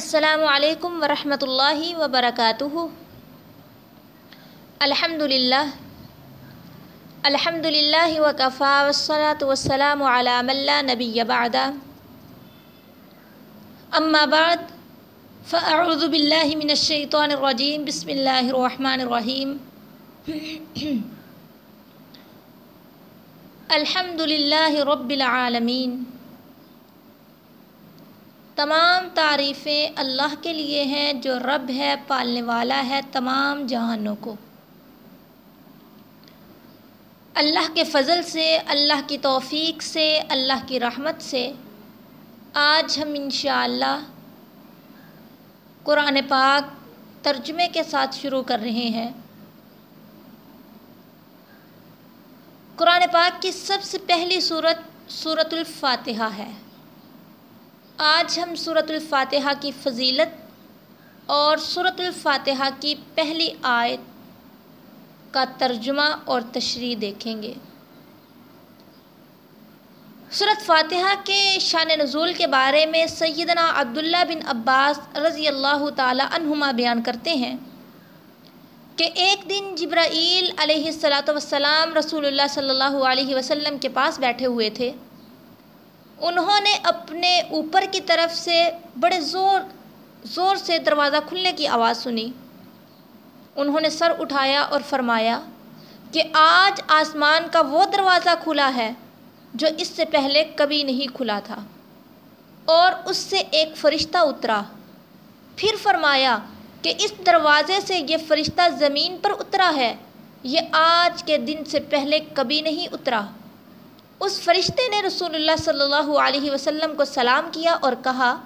السلام علیکم ورحمۃ اللہ وبرکاتہ۔ الحمد للہ الحمد للہ وکفا والصلاة والسلام علی من لا نبی بعد اما بعد، فاعوذ باللہ من الشیطان الرجیم، بسم اللہ الرحمن الرحیم۔ الحمد للہ رب العالمین۔ تمام تعریفیں اللہ کے لیے ہیں جو رب ہے، پالنے والا ہے تمام جہانوں کو۔ اللہ کے فضل سے، اللہ کی توفیق سے، اللہ کی رحمت سے آج ہم انشاءاللہ قرآن پاک ترجمے کے ساتھ شروع کر رہے ہیں۔ قرآن پاک کی سب سے پہلی صورت صورت الفاتحہ ہے۔ آج ہم صورت الفاتحہ کی فضیلت اور صورت الفاتحہ کی پہلی آیت کا ترجمہ اور تشریح دیکھیں گے۔ صورت فاتحہ کے شان نزول کے بارے میں سیدنا عبداللہ بن عباس رضی اللہ تعالی عنہما بیان کرتے ہیں کہ ایک دن جبرائیل علیہ السلاۃ وسلام رسول اللہ صلی اللہ علیہ وسلم کے پاس بیٹھے ہوئے تھے۔ انہوں نے اپنے اوپر کی طرف سے بڑے زور زور سے دروازہ کھلنے کی آواز سنی۔ انہوں نے سر اٹھایا اور فرمایا کہ آج آسمان کا وہ دروازہ کھلا ہے جو اس سے پہلے کبھی نہیں کھلا تھا۔ اور اس سے ایک فرشتہ اترا۔ پھر فرمایا کہ اس دروازے سے یہ فرشتہ زمین پر اترا ہے۔ یہ آج کے دن سے پہلے کبھی نہیں اترا۔ اس فرشتے نے رسول اللہ صلی اللہ علیہ وسلم کو سلام کیا اور کہا،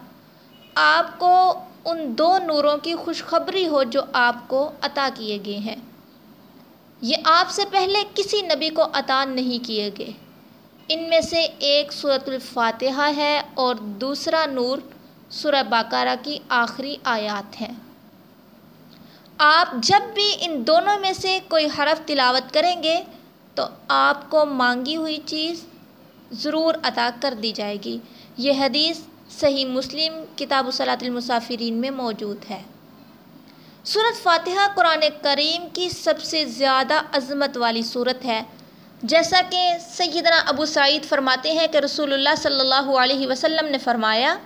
آپ کو ان دو نوروں کی خوشخبری ہو جو آپ کو عطا کیے گئے ہیں۔ یہ آپ سے پہلے کسی نبی کو عطا نہیں کیے گئے۔ ان میں سے ایک صورت الفاتحہ ہے اور دوسرا نور سورہ باقارہ کی آخری آیات ہیں۔ آپ جب بھی ان دونوں میں سے کوئی حرف تلاوت کریں گے تو آپ کو مانگی ہوئی چیز ضرور عطا کر دی جائے گی۔ یہ حدیث صحیح مسلم کتاب صلاۃ المسافرین میں موجود ہے۔ صورت فاتحہ قرآن کریم کی سب سے زیادہ عظمت والی صورت ہے۔ جیسا کہ سیدنا ابو سعید فرماتے ہیں کہ رسول اللہ صلی اللہ علیہ وسلم نے فرمایا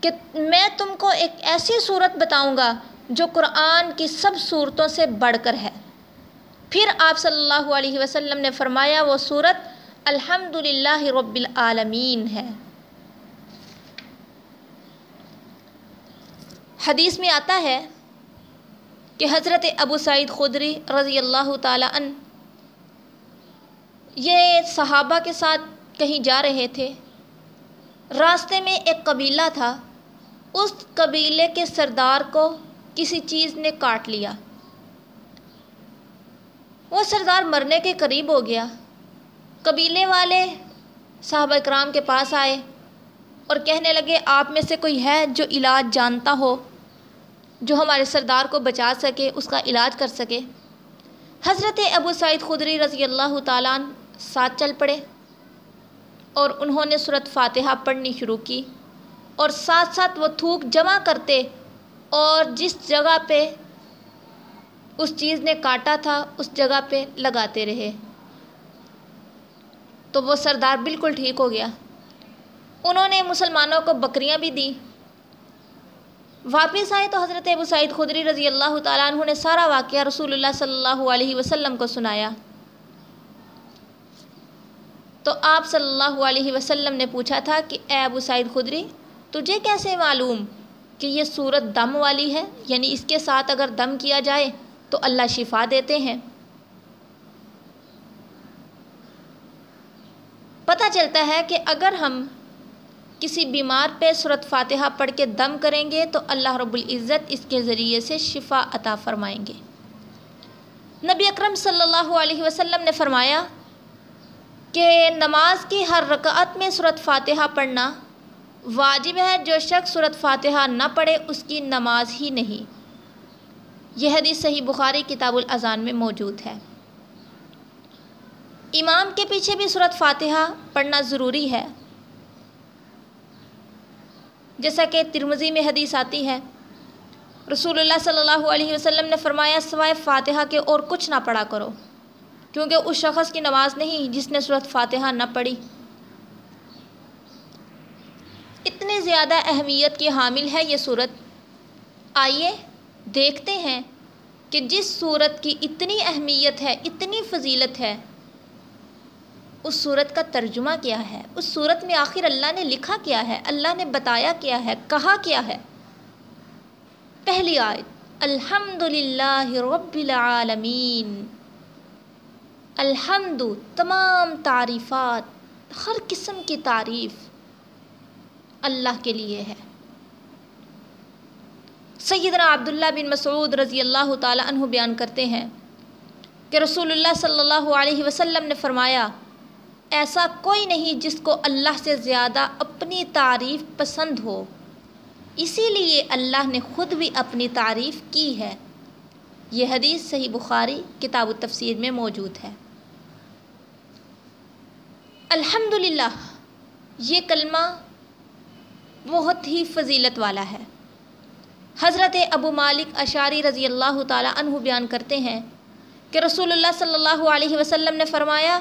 کہ میں تم کو ایک ایسی صورت بتاؤں گا جو قرآن کی سب صورتوں سے بڑھ کر ہے۔ پھر آپ صلی اللہ علیہ وسلم نے فرمایا، وہ صورت الحمد للہ رب العالمین ہے۔ حدیث میں آتا ہے کہ حضرت ابو سعید خدری رضی اللہ تعالیٰ عنہ یہ صحابہ کے ساتھ کہیں جا رہے تھے۔ راستے میں ایک قبیلہ تھا، اس قبیلے کے سردار کو کسی چیز نے کاٹ لیا۔ وہ سردار مرنے کے قریب ہو گیا۔ قبیلے والے صحابہ اکرام کے پاس آئے اور کہنے لگے، آپ میں سے کوئی ہے جو علاج جانتا ہو، جو ہمارے سردار کو بچا سکے، اس کا علاج کر سکے۔ حضرت ابو سعید خدری رضی اللہ تعالیٰ ساتھ چل پڑے اور انہوں نے صورت فاتحہ پڑھنی شروع کی اور ساتھ ساتھ وہ تھوک جمع کرتے اور جس جگہ پہ اس چیز نے کاٹا تھا، اس جگہ پہ لگاتے رہے۔ تو وہ سردار بالکل ٹھیک ہو گیا۔ انہوں نے مسلمانوں کو بکریاں بھی دیں۔ واپس آئے تو حضرت ابو سعید خدری رضی اللہ تعالیٰ عنہ نے سارا واقعہ رسول اللہ صلی اللہ علیہ وسلم کو سنایا۔ تو آپ صلی اللہ علیہ وسلم نے پوچھا تھا کہ اے ابو سعید خدری، تجھے کیسے معلوم کہ یہ صورت دم والی ہے؟ یعنی اس کے ساتھ اگر دم کیا جائے تو اللہ شفا دیتے ہیں۔ پتہ چلتا ہے کہ اگر ہم کسی بیمار پہ صورت فاتحہ پڑھ کے دم کریں گے تو اللہ رب العزت اس کے ذریعے سے شفا عطا فرمائیں گے۔ نبی اکرم صلی اللہ علیہ وسلم نے فرمایا کہ نماز کی ہر رکعت میں صورت فاتحہ پڑھنا واجب ہے، جو شخص صورت فاتحہ نہ پڑھے اس کی نماز ہی نہیں۔ یہ حدیث صحیح بخاری کتاب الاذان میں موجود ہے۔ امام کے پیچھے بھی صورت فاتحہ پڑھنا ضروری ہے۔ جیسا کہ ترمزی میں حدیث آتی ہے، رسول اللہ صلی اللہ علیہ وسلم نے فرمایا، سوائے فاتحہ کے اور کچھ نہ پڑھا کرو، کیونکہ اس شخص کی نماز نہیں جس نے صورت فاتحہ نہ پڑھی۔ اتنی زیادہ اہمیت کی حامل ہے یہ صورت آئیے دیکھتے ہیں کہ جس صورت کی اتنی اہمیت ہے، اتنی فضیلت ہے، اس صورت کا ترجمہ کیا ہے؟ اس صورت میں آخر اللہ نے لکھا کیا ہے؟ اللہ نے بتایا کیا ہے؟ کہا کیا ہے؟ پہلی آیت الحمد للہ رب العالمین۔ الحمد، تمام تعریفات، ہر قسم کی تعریف اللہ کے لیے ہے۔ سیدنا عبداللہ بن مسعود رضی اللہ تعالی عنہ بیان کرتے ہیں کہ رسول اللہ صلی اللہ علیہ وسلم نے فرمایا، ایسا کوئی نہیں جس کو اللہ سے زیادہ اپنی تعریف پسند ہو۔ اسی لیے اللہ نے خود بھی اپنی تعریف کی ہے۔ یہ حدیث صحیح بخاری کتاب و تفسیر میں موجود ہے۔ الحمد یہ کلمہ بہت ہی فضیلت والا ہے۔ حضرت ابو مالک اشاری رضی اللہ تعالیٰ عنہ بیان کرتے ہیں کہ رسول اللہ صلی اللہ علیہ وسلم نے فرمایا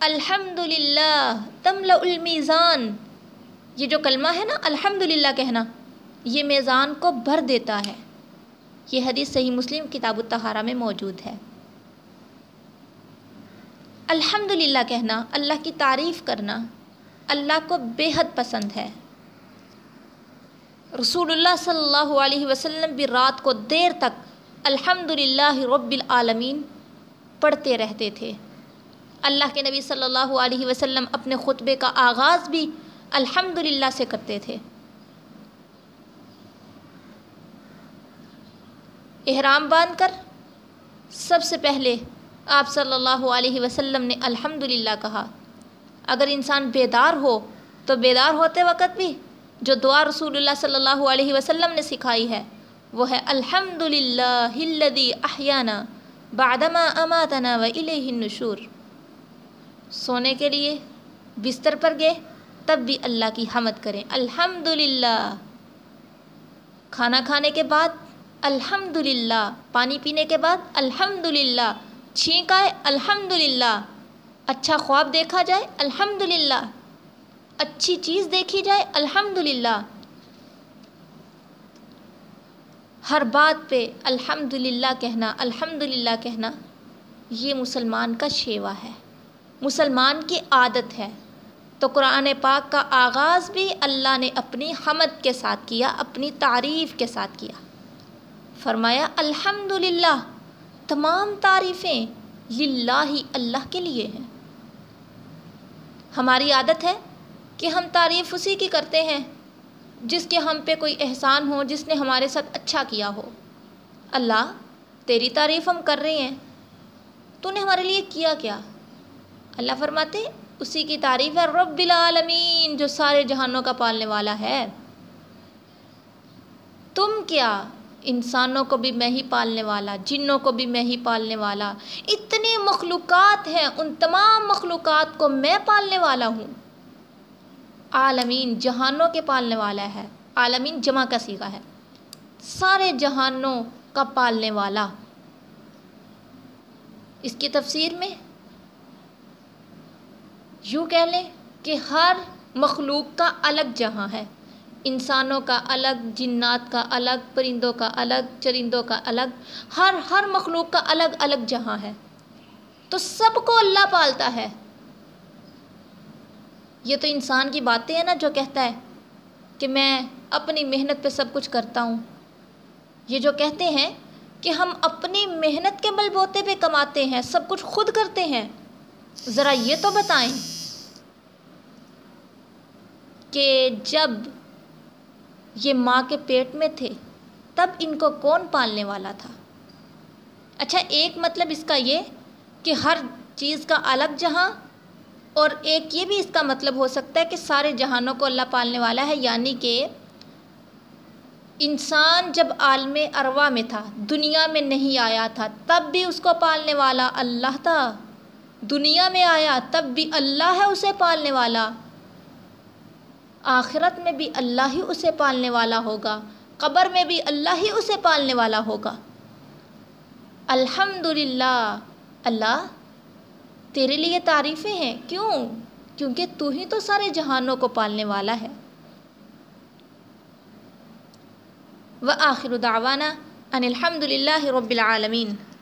الحمد للہ تمل المیزان. یہ جو کلمہ ہے نا الحمد للہ کہنا، یہ میزان کو بھر دیتا ہے۔ یہ حدیث صحیح مسلم، کتاب التحارہ میں موجود ہے۔ الحمد للہ کہنا، اللہ کی تعریف کرنا، اللہ کو بے حد پسند ہے۔ رسول اللہ صلی اللہ علیہ وسلم بھی رات کو دیر تک الحمد رب العالمین پڑھتے رہتے تھے اللہ کے نبی صلی اللہ علیہ وسلم اپنے خطبے کا آغاز بھی الحمد للہ سے کرتے تھے احرام باندھ کر سب سے پہلے آپ صلی اللہ علیہ وسلم نے الحمد للہ کہا اگر انسان بیدار ہو تو بیدار ہوتے وقت بھی جو دعا رسول اللہ صلی اللہ علیہ وسلم نے سکھائی ہے، وہ ہے الحمد للہ احیانہ بادما اماتنا و النشور۔ سونے کے لیے بستر پر گئے، تب بھی اللہ کی حمد کریں۔ الحمد للہ کھانا کھانے کے بعد الحمد للہ پانی پینے کے بعد الحمد للہ چھینک آئے الحمد للہ اچھا خواب دیکھا جائے الحمد للہ اچھی چیز دیکھی جائے الحمد للہ ہر بات پہ الحمد للہ کہنا الحمد للہ کہنا، یہ مسلمان کا شیوا ہے۔ مسلمان کی عادت ہے۔ تو قرآن پاک کا آغاز بھی اللہ نے اپنی حمد کے ساتھ کیا، اپنی تعریف کے ساتھ کیا۔ فرمایا الحمد للہ تمام تعریفیں للہ ہی اللہ کے لیے ہیں۔ ہماری عادت ہے کہ ہم تعریف اسی کی کرتے ہیں جس کے ہم پہ کوئی احسان ہو، جس نے ہمارے ساتھ اچھا کیا ہو۔ اللہ، تیری تعریف ہم کر رہے ہیں۔ تو نے ہمارے لیے کیا کیا؟ اللہ فرماتے، اسی کی تعریف ہے رب العالمین، جو سارے جہانوں کا پالنے والا ہے۔ تم کیا؟ انسانوں کو بھی میں ہی پالنے والا، جنوں کو بھی میں ہی پالنے والا۔ اتنی مخلوقات ہیں، ان تمام مخلوقات کو میں پالنے والا ہوں۔ عالمین جہانوں کے پالنے والا ہے۔ عالمین جمع کا سیکھا ہے۔ سارے جہانوں کا پالنے والا۔ اس کی تفسیر میں یوں کہہ لیں کہ ہر مخلوق کا الگ جہاں ہے۔ انسانوں کا الگ، جنات کا الگ، پرندوں کا الگ، چرندوں کا الگ۔ ہر ہر مخلوق کا الگ الگ جہاں ہے۔ تو سب کو اللہ پالتا ہے۔ یہ تو انسان کی باتیں ہیں نا جو کہتا ہے کہ میں اپنی محنت پہ سب کچھ کرتا ہوں۔ یہ جو کہتے ہیں کہ ہم اپنی محنت کے بل بوتے پہ کماتے ہیں، سب کچھ خود کرتے ہیں۔ ذرا یہ تو بتائیں کہ جب یہ ماں کے پیٹ میں تھے، تب ان کو کون پالنے والا تھا؟ اچھا ایک مطلب اس کا یہ کہ ہر چیز کا الگ جہاں اور ایک یہ بھی اس کا مطلب ہو سکتا ہے کہ سارے جہانوں کو اللہ پالنے والا ہے یعنی کہ انسان جب عالم اروا میں تھا، دنیا میں نہیں آیا تھا، تب بھی اس کو پالنے والا اللہ تھا۔ دنیا میں آیا، تب بھی اللہ ہے اسے پالنے والا۔ آخرت میں بھی اللہ ہی اسے پالنے والا ہوگا۔ قبر میں بھی اللہ ہی اسے پالنے والا ہوگا۔ الحمد للہ اللہ تیرے لیے تعریفیں ہیں؟ کیوں؟ کیونکہ تو ہی تو سارے جہانوں کو پالنے والا ہے۔ و آخر دعوانا ان الحمد للہ رب العالمین۔